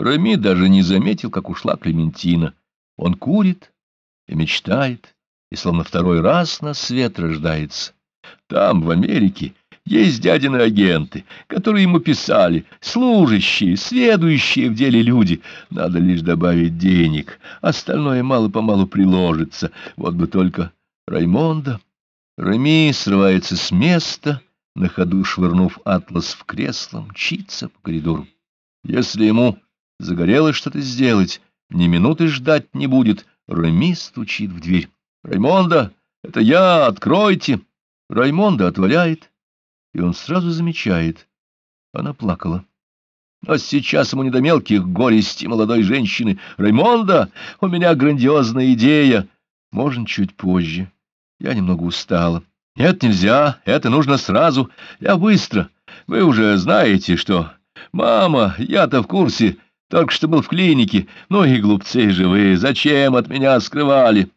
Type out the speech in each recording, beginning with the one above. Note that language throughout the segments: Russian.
Рами даже не заметил, как ушла Клементина. Он курит и мечтает, и словно второй раз на свет рождается. Там, в Америке, есть дядины агенты, которые ему писали, служащие, сведущие в деле люди. Надо лишь добавить денег, остальное мало-помалу приложится. Вот бы только Раймонда. Рами срывается с места, на ходу швырнув атлас в кресло, мчится по коридору. Если ему загорелось что-то сделать, ни минуты ждать не будет. Рами стучит в дверь. «Раймонда, это я, откройте!» Раймонда отворяет, и он сразу замечает. Она плакала. А сейчас ему не до мелких горести молодой женщины. «Раймонда, у меня грандиозная идея!» «Можно чуть позже. Я немного устала». «Нет, нельзя. Это нужно сразу. Я быстро. Вы уже знаете, что...» «Мама, я-то в курсе. Только что был в клинике. Ну и глупцы же вы. Зачем от меня скрывали?»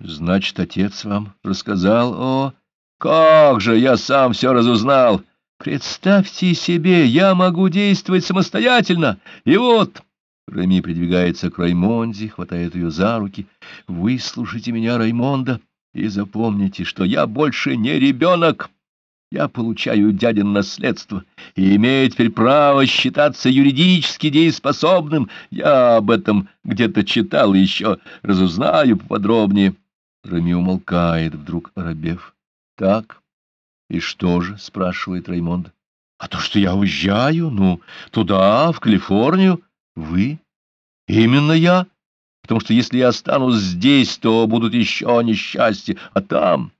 «Значит, отец вам рассказал о...» «Как же, я сам все разузнал. Представьте себе, я могу действовать самостоятельно. И вот...» Реми придвигается к Раймонде, хватает ее за руки. «Выслушайте меня, Раймонда, и запомните, что я больше не ребенок». Я получаю дядин наследство и имею теперь право считаться юридически дееспособным. Я об этом где-то читал еще разузнаю поподробнее. Рами умолкает, вдруг оробев. — Так, и что же? — спрашивает Раймонд. — А то, что я уезжаю, ну, туда, в Калифорнию. — Вы? — Именно я. Потому что если я останусь здесь, то будут еще несчастья, а там...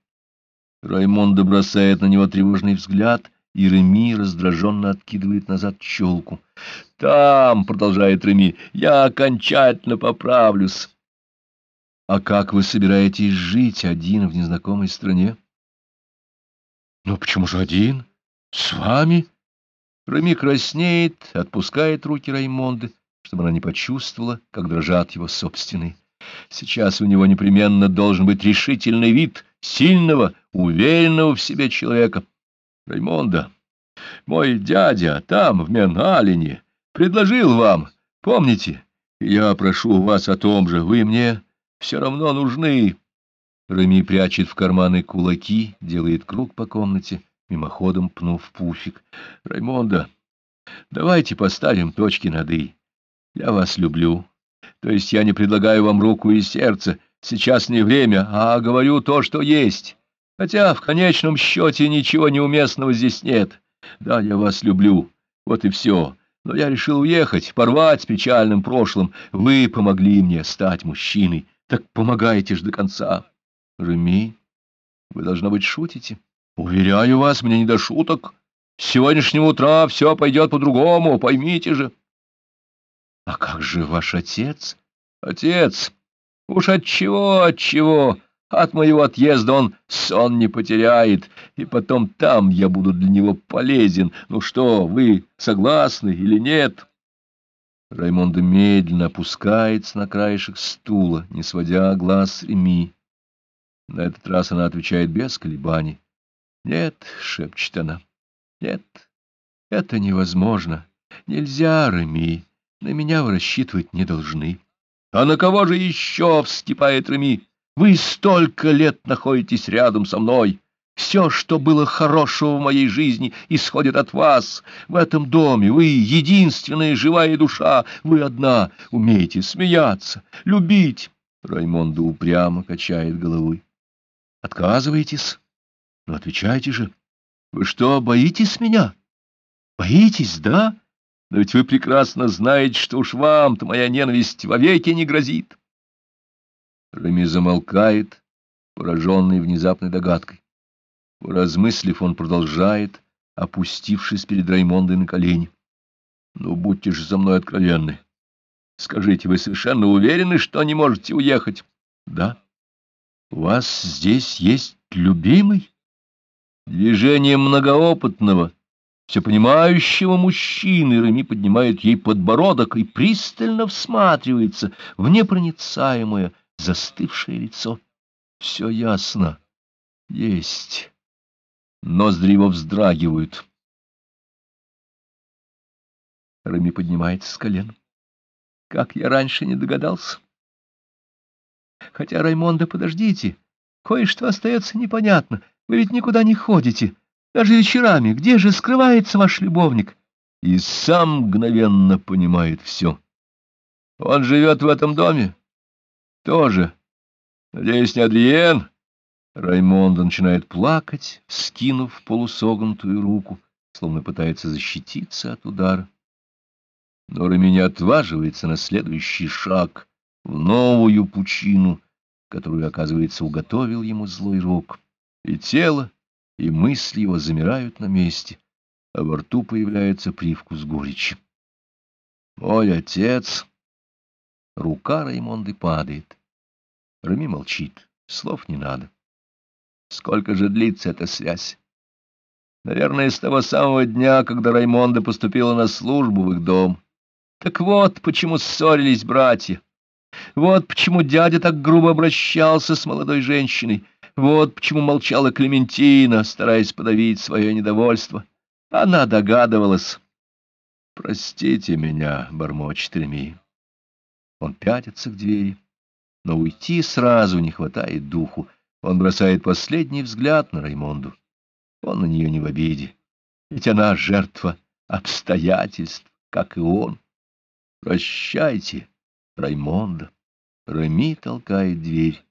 Раймонда бросает на него тревожный взгляд, и Реми раздраженно откидывает назад челку. «Там, — продолжает Реми, — я окончательно поправлюсь». «А как вы собираетесь жить один в незнакомой стране?» «Ну, почему же один? С вами?» Реми краснеет, отпускает руки Раймонды, чтобы она не почувствовала, как дрожат его собственные. Сейчас у него непременно должен быть решительный вид сильного, уверенного в себе человека. Раймонда, мой дядя там, в Меналине, предложил вам, помните? Я прошу вас о том же, вы мне все равно нужны. Рами прячет в карманы кулаки, делает круг по комнате, мимоходом пнув пуфик. Раймонда, давайте поставим точки над «и». Я вас люблю. То есть я не предлагаю вам руку и сердце. Сейчас не время, а говорю то, что есть. Хотя в конечном счете ничего неуместного здесь нет. Да, я вас люблю. Вот и все. Но я решил уехать, порвать с печальным прошлым. Вы помогли мне стать мужчиной. Так помогайте же до конца. Реми, вы, должно быть, шутите. Уверяю вас, мне не до шуток. С сегодняшнего утра все пойдет по-другому, поймите же. А как же ваш отец? Отец? Уж от чего, от чего? От моего отъезда он сон не потеряет, и потом там я буду для него полезен. Ну что, вы согласны или нет? Раймонда медленно опускается на краешек стула, не сводя глаз с Реми. На этот раз она отвечает без колебаний. «Нет», — шепчет она, — «нет, это невозможно. Нельзя, Реми. На меня вы рассчитывать не должны. — А на кого же еще? — вскипает Реми. — Вы столько лет находитесь рядом со мной. Все, что было хорошего в моей жизни, исходит от вас. В этом доме вы единственная живая душа. Вы одна умеете смеяться, любить. Раймонда упрямо качает головой. — Отказываетесь? Ну, отвечайте же. Вы что, боитесь меня? Боитесь, да? Но ведь вы прекрасно знаете, что уж вам-то моя ненависть вовеки не грозит. Реми замолкает, пораженный внезапной догадкой. Размыслив, он продолжает, опустившись перед Раймондой на колени. — Ну, будьте же за мной откровенны. Скажите, вы совершенно уверены, что не можете уехать? — Да. — У вас здесь есть любимый? Движение многоопытного, все понимающего мужчины Реми поднимает ей подбородок и пристально всматривается в непроницаемое застывшее лицо. Все ясно. Есть. Ноздри его вздрагивают. Реми поднимается с колен. Как я раньше не догадался. Хотя, Раймонда, подождите, кое-что остается непонятно. Вы ведь никуда не ходите, даже вечерами. Где же скрывается ваш любовник? И сам мгновенно понимает все. Он живет в этом доме? Тоже. Надеюсь, не Адриен? Раймонда начинает плакать, скинув полусогнутую руку, словно пытается защититься от удара. Но Рами не отваживается на следующий шаг, в новую пучину, которую, оказывается, уготовил ему злой рок. И тело, и мысли его замирают на месте, а во рту появляется привкус горечи. «Мой отец...» Рука Раймонды падает. Рами молчит, слов не надо. Сколько же длится эта связь? Наверное, с того самого дня, когда Раймонда поступила на службу в их дом. Так вот, почему ссорились братья. Вот почему дядя так грубо обращался с молодой женщиной. Вот почему молчала Клементина, стараясь подавить свое недовольство. Она догадывалась. «Простите меня», — бормочет Реми. Он пятится к двери, но уйти сразу не хватает духу. Он бросает последний взгляд на Раймонду. Он на нее не в обиде, ведь она жертва обстоятельств, как и он. Прощайте, Раймонда. Реми толкает дверь.